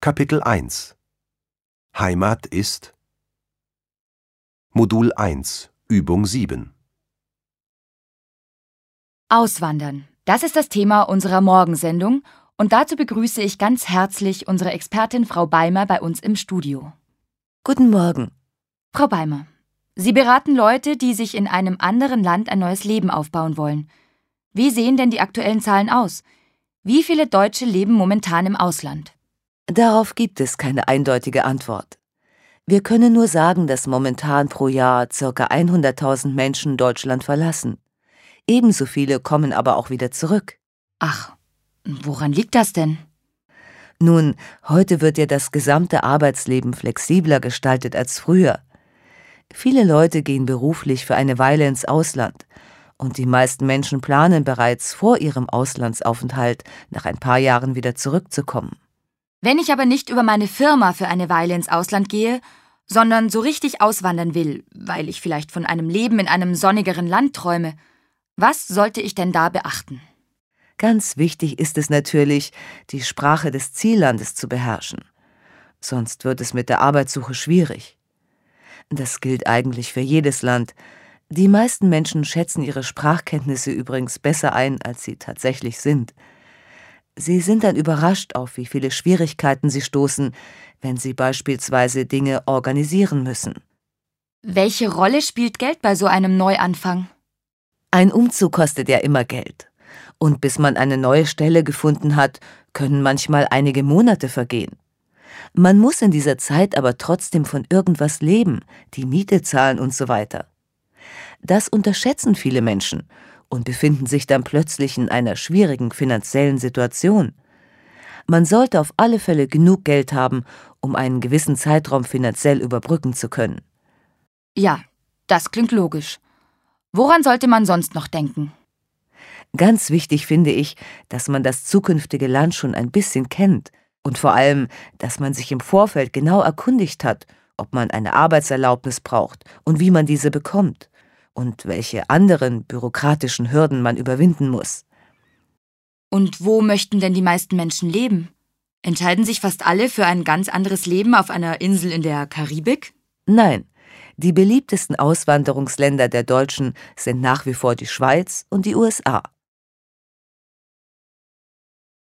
Kapitel 1 Heimat ist Modul 1 Übung 7 Auswandern. Das ist das Thema unserer Morgensendung und dazu begrüße ich ganz herzlich unsere Expertin Frau Beimer bei uns im Studio. Guten Morgen. Frau Beimer, Sie beraten Leute, die sich in einem anderen Land ein neues Leben aufbauen wollen. Wie sehen denn die aktuellen Zahlen aus? Wie viele Deutsche leben momentan im Ausland? Darauf gibt es keine eindeutige Antwort. Wir können nur sagen, dass momentan pro Jahr ca. 100.000 Menschen Deutschland verlassen. Ebenso viele kommen aber auch wieder zurück. Ach, woran liegt das denn? Nun, heute wird ja das gesamte Arbeitsleben flexibler gestaltet als früher. Viele Leute gehen beruflich für eine Weile ins Ausland, und die meisten Menschen planen bereits vor ihrem Auslandsaufenthalt nach ein paar Jahren wieder zurückzukommen. Wenn ich aber nicht über meine Firma für eine Weile ins Ausland gehe, sondern so richtig auswandern will, weil ich vielleicht von einem Leben in einem sonnigeren Land träume, was sollte ich denn da beachten? Ganz wichtig ist es natürlich, die Sprache des Ziellandes zu beherrschen. Sonst wird es mit der Arbeitssuche schwierig. Das gilt eigentlich für jedes Land. Die meisten Menschen schätzen ihre Sprachkenntnisse übrigens besser ein, als sie tatsächlich sind. Sie sind dann überrascht, auf wie viele Schwierigkeiten sie stoßen, wenn sie beispielsweise Dinge organisieren müssen. Welche Rolle spielt Geld bei so einem Neuanfang? Ein Umzug kostet ja immer Geld. Und bis man eine neue Stelle gefunden hat, können manchmal einige Monate vergehen. Man muss in dieser Zeit aber trotzdem von irgendwas leben, die Miete zahlen und so weiter. Das unterschätzen viele Menschen und befinden sich dann plötzlich in einer schwierigen finanziellen Situation. Man sollte auf alle Fälle genug Geld haben, um einen gewissen Zeitraum finanziell überbrücken zu können. Ja, das klingt logisch. Woran sollte man sonst noch denken? Ganz wichtig finde ich, dass man das zukünftige Land schon ein bisschen kennt und vor allem, dass man sich im Vorfeld genau erkundigt hat, ob man eine Arbeitserlaubnis braucht und wie man diese bekommt und welche anderen bürokratischen Hürden man überwinden muss. Und wo möchten denn die meisten Menschen leben? Entscheiden sich fast alle für ein ganz anderes Leben auf einer Insel in der Karibik? Nein, die beliebtesten Auswanderungsländer der Deutschen sind nach wie vor die Schweiz und die USA.